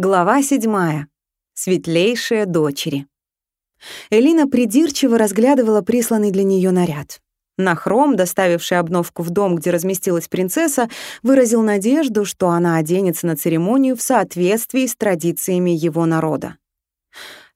Глава седьмая. Светлейшие дочери. Элина придирчиво разглядывала присланный для нее наряд. Нахром, доставивший обновку в дом, где разместилась принцесса, выразил надежду, что она оденется на церемонию в соответствии с традициями его народа.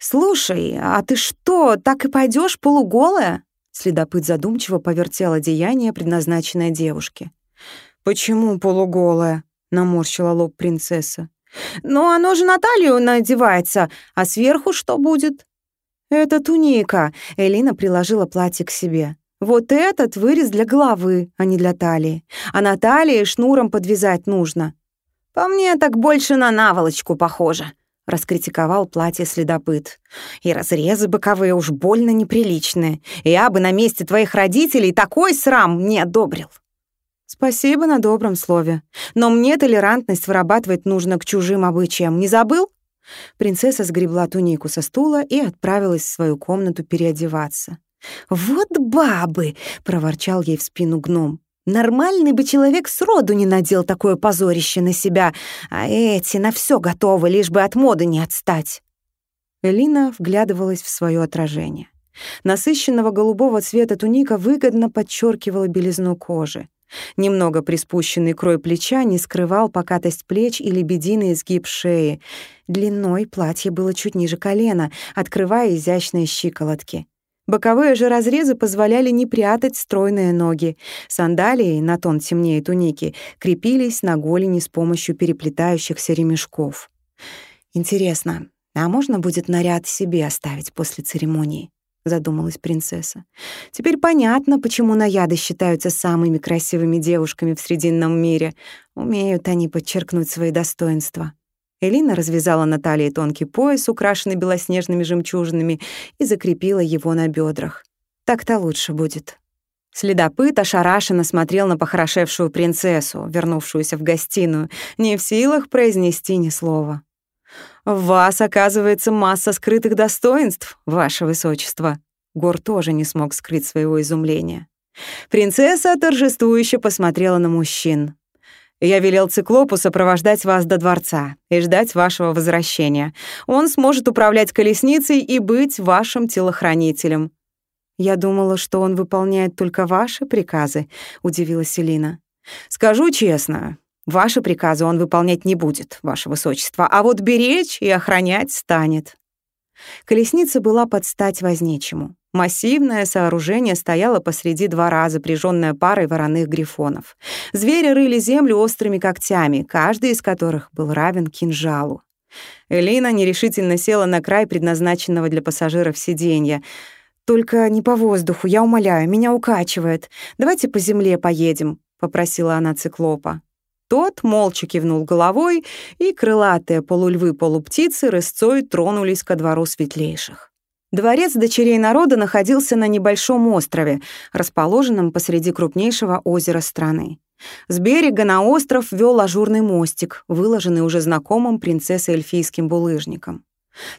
«Слушай, а ты что, так и пойдешь полуголая?» Следопыт задумчиво повертел одеяние, предназначенное девушке. «Почему полуголая?» — наморщила лоб принцесса. «Но оно же на талию надевается, а сверху что будет?» «Это туника», — Элина приложила платье к себе. «Вот этот вырез для головы, а не для талии. А на талии шнуром подвязать нужно». «По мне так больше на наволочку похоже», — раскритиковал платье следопыт. «И разрезы боковые уж больно неприличные. Я бы на месте твоих родителей такой срам не одобрил». «Спасибо на добром слове. Но мне толерантность вырабатывать нужно к чужим обычаям. Не забыл?» Принцесса сгребла тунику со стула и отправилась в свою комнату переодеваться. «Вот бабы!» — проворчал ей в спину гном. «Нормальный бы человек сроду не надел такое позорище на себя, а эти на все готовы, лишь бы от моды не отстать». Элина вглядывалась в свое отражение. Насыщенного голубого цвета туника выгодно подчеркивала белизну кожи. Немного приспущенный крой плеча не скрывал покатость плеч и лебединый изгиб шеи. Длиной платье было чуть ниже колена, открывая изящные щиколотки. Боковые же разрезы позволяли не прятать стройные ноги. Сандалии, на тон темнее туники, крепились на голени с помощью переплетающихся ремешков. Интересно, а можно будет наряд себе оставить после церемонии? — задумалась принцесса. «Теперь понятно, почему наяды считаются самыми красивыми девушками в Срединном мире. Умеют они подчеркнуть свои достоинства». Элина развязала на талии тонкий пояс, украшенный белоснежными жемчужинами, и закрепила его на бедрах. «Так-то лучше будет». Следопыт ошарашенно смотрел на похорошевшую принцессу, вернувшуюся в гостиную, не в силах произнести ни слова. «В вас, оказывается, масса скрытых достоинств, ваше высочество». Гор тоже не смог скрыть своего изумления. Принцесса торжествующе посмотрела на мужчин. «Я велел Циклопу сопровождать вас до дворца и ждать вашего возвращения. Он сможет управлять колесницей и быть вашим телохранителем». «Я думала, что он выполняет только ваши приказы», — удивилась Селина. «Скажу честно, Ваши приказы он выполнять не будет, ваше высочество, а вот беречь и охранять станет». Колесница была под стать возничему. Массивное сооружение стояло посреди двора, запряженное парой вороных грифонов. Звери рыли землю острыми когтями, каждый из которых был равен кинжалу. Элина нерешительно села на край предназначенного для пассажиров сиденья. «Только не по воздуху, я умоляю, меня укачивает. Давайте по земле поедем», — попросила она циклопа. Тот молча кивнул головой, и крылатые полульвы-полуптицы рысцой тронулись ко двору светлейших. Дворец дочерей народа находился на небольшом острове, расположенном посреди крупнейшего озера страны. С берега на остров вел ажурный мостик, выложенный уже знакомым принцессой эльфийским булыжником.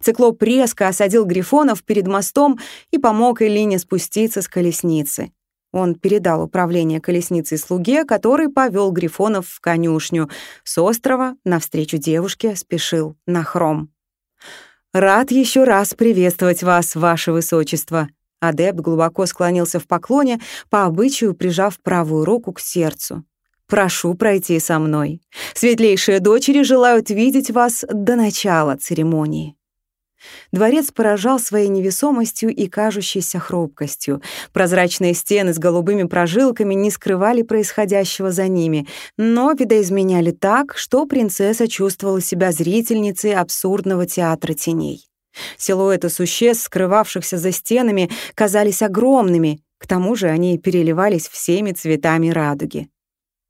Циклоп резко осадил грифонов перед мостом и помог Элине спуститься с колесницы. Он передал управление колесницей слуге, который повел Грифонов в конюшню. С острова навстречу девушке спешил на хром. «Рад еще раз приветствовать вас, ваше высочество». Адепт глубоко склонился в поклоне, по обычаю прижав правую руку к сердцу. «Прошу пройти со мной. Светлейшие дочери желают видеть вас до начала церемонии». Дворец поражал своей невесомостью и кажущейся хрупкостью. Прозрачные стены с голубыми прожилками не скрывали происходящего за ними, но видоизменяли так, что принцесса чувствовала себя зрительницей абсурдного театра теней. Силуэты существ, скрывавшихся за стенами, казались огромными, к тому же они переливались всеми цветами радуги.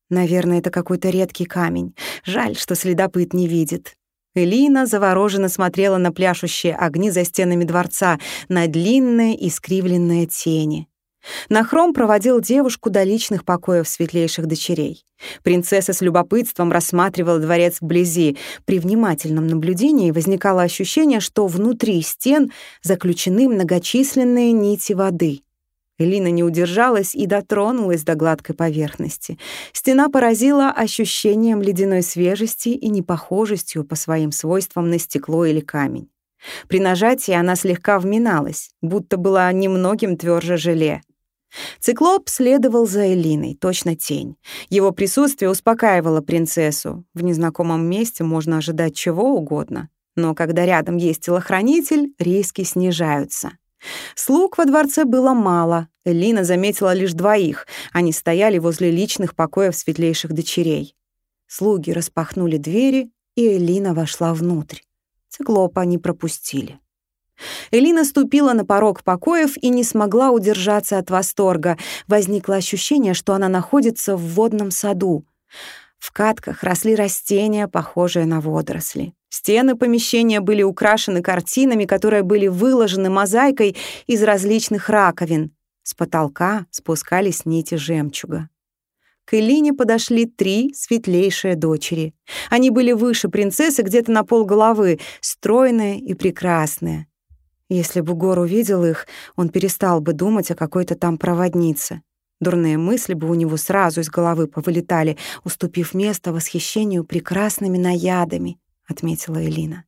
Наверное, это какой-то редкий камень. Жаль, что следопыт не видит. Элина завороженно смотрела на пляшущие огни за стенами дворца, на длинные искривленные тени. Нахром проводил девушку до личных покоев светлейших дочерей. Принцесса с любопытством рассматривала дворец вблизи. При внимательном наблюдении возникало ощущение, что внутри стен заключены многочисленные нити воды. Элина не удержалась и дотронулась до гладкой поверхности. Стена поразила ощущением ледяной свежести и непохожестью по своим свойствам на стекло или камень. При нажатии она слегка вминалась, будто была немногим тверже желе. Циклоп следовал за Элиной, точно тень. Его присутствие успокаивало принцессу. В незнакомом месте можно ожидать чего угодно. Но когда рядом есть телохранитель, риски снижаются. Слуг во дворце было мало. Элина заметила лишь двоих. Они стояли возле личных покоев светлейших дочерей. Слуги распахнули двери, и Элина вошла внутрь. Циклопа не пропустили. Элина ступила на порог покоев и не смогла удержаться от восторга. Возникло ощущение, что она находится в водном саду. В катках росли растения, похожие на водоросли. Стены помещения были украшены картинами, которые были выложены мозаикой из различных раковин. С потолка спускались нити жемчуга. К Элине подошли три светлейшие дочери. Они были выше принцессы где-то на полголовы, стройные и прекрасные. Если бы Гор увидел их, он перестал бы думать о какой-то там проводнице. Дурные мысли бы у него сразу из головы повылетали, уступив место восхищению прекрасными наядами, отметила Элина.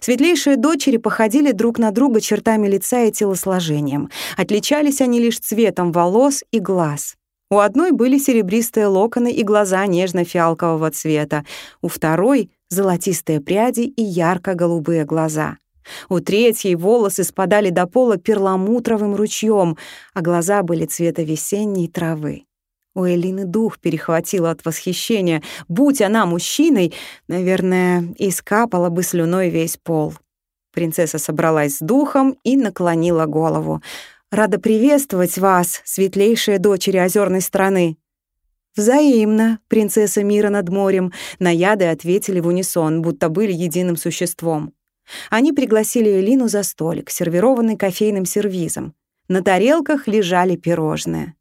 Светлейшие дочери походили друг на друга чертами лица и телосложением. Отличались они лишь цветом волос и глаз. У одной были серебристые локоны и глаза нежно-фиалкового цвета, у второй — золотистые пряди и ярко-голубые глаза. У третьей волосы спадали до пола перламутровым ручьем, а глаза были цвета весенней травы. У Элины дух перехватило от восхищения. Будь она мужчиной, наверное, искапала бы слюной весь пол. Принцесса собралась с духом и наклонила голову. «Рада приветствовать вас, светлейшие дочери озерной страны!» «Взаимно, принцесса мира над морем», — наяды ответили в унисон, будто были единым существом. Они пригласили Элину за столик, сервированный кофейным сервизом. На тарелках лежали пирожные.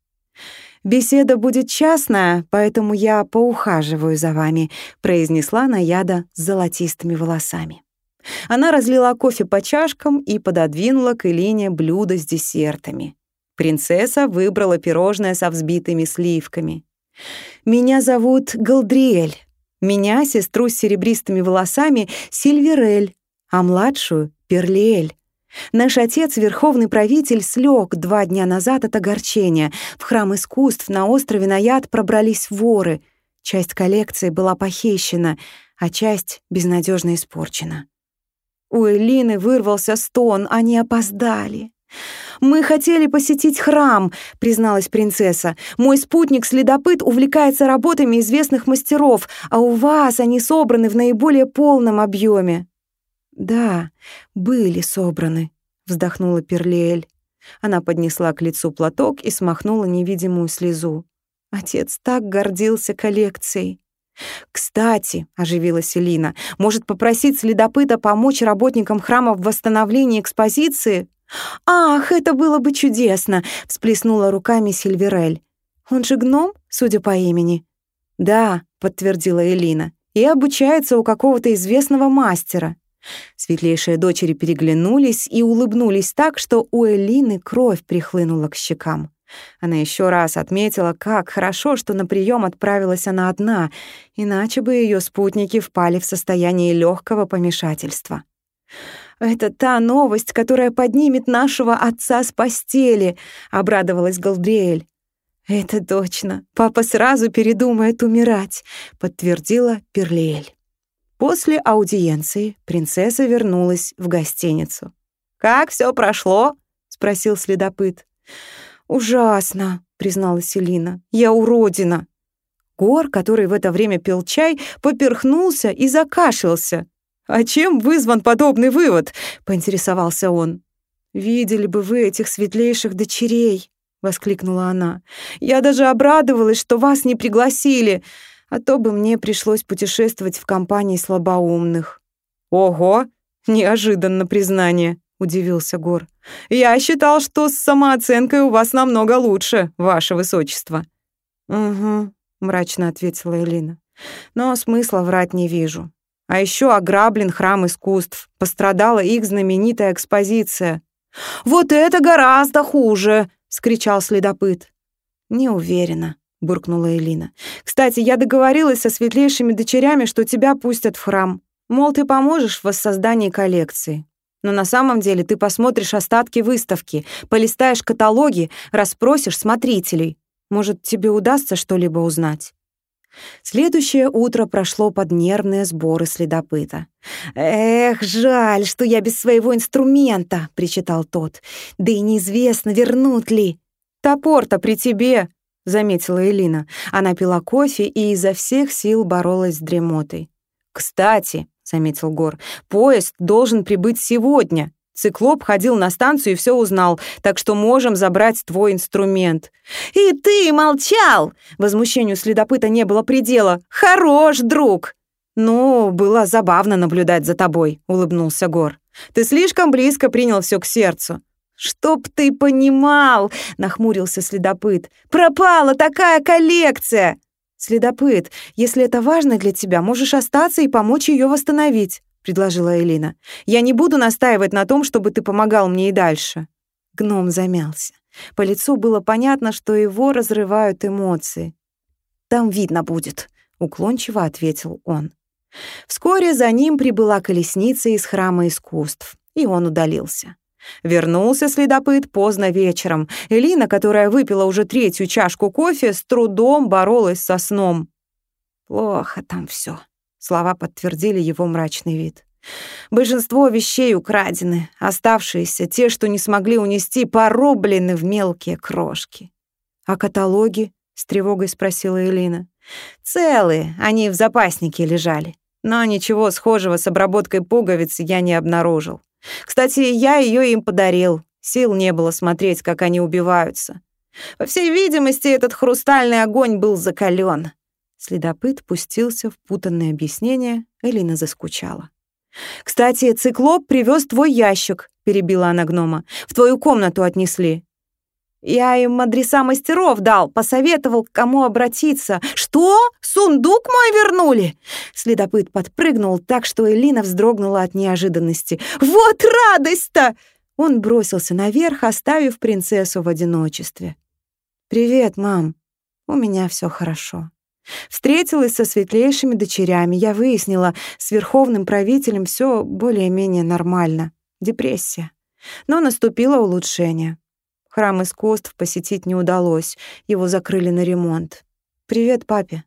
«Беседа будет частная, поэтому я поухаживаю за вами», произнесла Наяда с золотистыми волосами. Она разлила кофе по чашкам и пододвинула к Элине блюдо с десертами. Принцесса выбрала пирожное со взбитыми сливками. «Меня зовут Галдриэль. Меня, сестру с серебристыми волосами, Сильверель а младшую — Перлиэль. Наш отец, верховный правитель, слег два дня назад от огорчения. В храм искусств на острове Наяд пробрались воры. Часть коллекции была похищена, а часть безнадежно испорчена. У Элины вырвался стон, они опоздали. «Мы хотели посетить храм», — призналась принцесса. «Мой спутник-следопыт увлекается работами известных мастеров, а у вас они собраны в наиболее полном объеме. «Да, были собраны», — вздохнула Перлиэль. Она поднесла к лицу платок и смахнула невидимую слезу. Отец так гордился коллекцией. «Кстати», — оживилась Элина, «может попросить следопыта помочь работникам храма в восстановлении экспозиции?» «Ах, это было бы чудесно!» — всплеснула руками Сильверель. «Он же гном, судя по имени?» «Да», — подтвердила Элина, «и обучается у какого-то известного мастера». Светлейшие дочери переглянулись и улыбнулись так, что у Элины кровь прихлынула к щекам. Она еще раз отметила, как хорошо, что на прием отправилась она одна, иначе бы ее спутники впали в состояние легкого помешательства. «Это та новость, которая поднимет нашего отца с постели», — обрадовалась Галдриэль. «Это точно. Папа сразу передумает умирать», — подтвердила Перлиэль. После аудиенции принцесса вернулась в гостиницу. «Как все прошло?» — спросил следопыт. «Ужасно», — призналась Селина. «Я уродина». Гор, который в это время пил чай, поперхнулся и закашлялся. «А чем вызван подобный вывод?» — поинтересовался он. «Видели бы вы этих светлейших дочерей!» — воскликнула она. «Я даже обрадовалась, что вас не пригласили а то бы мне пришлось путешествовать в компании слабоумных». «Ого! Неожиданно признание!» — удивился Гор. «Я считал, что с самооценкой у вас намного лучше, ваше высочество». «Угу», — мрачно ответила Элина. «Но смысла врать не вижу. А еще ограблен храм искусств, пострадала их знаменитая экспозиция». «Вот это гораздо хуже!» — скричал следопыт. «Не уверена», — буркнула Элина. «Кстати, я договорилась со светлейшими дочерями, что тебя пустят в храм. Мол, ты поможешь в воссоздании коллекции. Но на самом деле ты посмотришь остатки выставки, полистаешь каталоги, расспросишь смотрителей. Может, тебе удастся что-либо узнать?» Следующее утро прошло под нервные сборы следопыта. «Эх, жаль, что я без своего инструмента», — причитал тот. «Да и неизвестно, вернут ли». «Топор-то при тебе», — заметила Элина. Она пила кофе и изо всех сил боролась с дремотой. «Кстати», — заметил Гор, — «поезд должен прибыть сегодня. Циклоп ходил на станцию и все узнал, так что можем забрать твой инструмент». «И ты молчал!» Возмущению следопыта не было предела. «Хорош, друг!» «Ну, было забавно наблюдать за тобой», — улыбнулся Гор. «Ты слишком близко принял все к сердцу». «Чтоб ты понимал!» — нахмурился следопыт. «Пропала такая коллекция!» «Следопыт, если это важно для тебя, можешь остаться и помочь ее восстановить», — предложила Элина. «Я не буду настаивать на том, чтобы ты помогал мне и дальше». Гном замялся. По лицу было понятно, что его разрывают эмоции. «Там видно будет», — уклончиво ответил он. Вскоре за ним прибыла колесница из храма искусств, и он удалился. Вернулся следопыт поздно вечером. Элина, которая выпила уже третью чашку кофе, с трудом боролась со сном. «Плохо там все. слова подтвердили его мрачный вид. Большинство вещей украдены, оставшиеся, те, что не смогли унести, порублены в мелкие крошки. «А каталоги?» — с тревогой спросила Элина. «Целые, они в запаснике лежали. Но ничего схожего с обработкой пуговиц я не обнаружил. Кстати, я ее им подарил. Сил не было смотреть, как они убиваются. По всей видимости, этот хрустальный огонь был закален. Следопыт пустился в путанное объяснение, Элина заскучала. «Кстати, циклоп привез твой ящик», — перебила она гнома. «В твою комнату отнесли». «Я им адреса мастеров дал, посоветовал, к кому обратиться». «Что? Сундук мой вернули?» Следопыт подпрыгнул так, что Элина вздрогнула от неожиданности. «Вот радость-то!» Он бросился наверх, оставив принцессу в одиночестве. «Привет, мам. У меня все хорошо». Встретилась со светлейшими дочерями. Я выяснила, с верховным правителем все более-менее нормально. Депрессия. Но наступило улучшение. Храм искусств посетить не удалось. Его закрыли на ремонт. «Привет, папе».